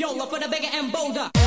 Viola for the bigger and bolder.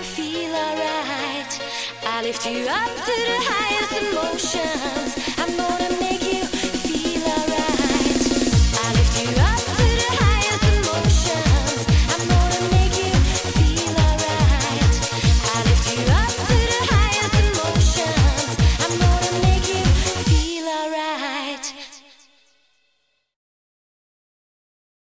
and feel alright. I lift you up to the highest emotions. I'm gonna make you.